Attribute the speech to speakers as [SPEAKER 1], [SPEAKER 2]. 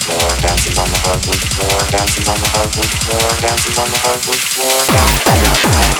[SPEAKER 1] floor, dances on the hardwood floor, dances on the hardwood floor, dances on the hardwood floor.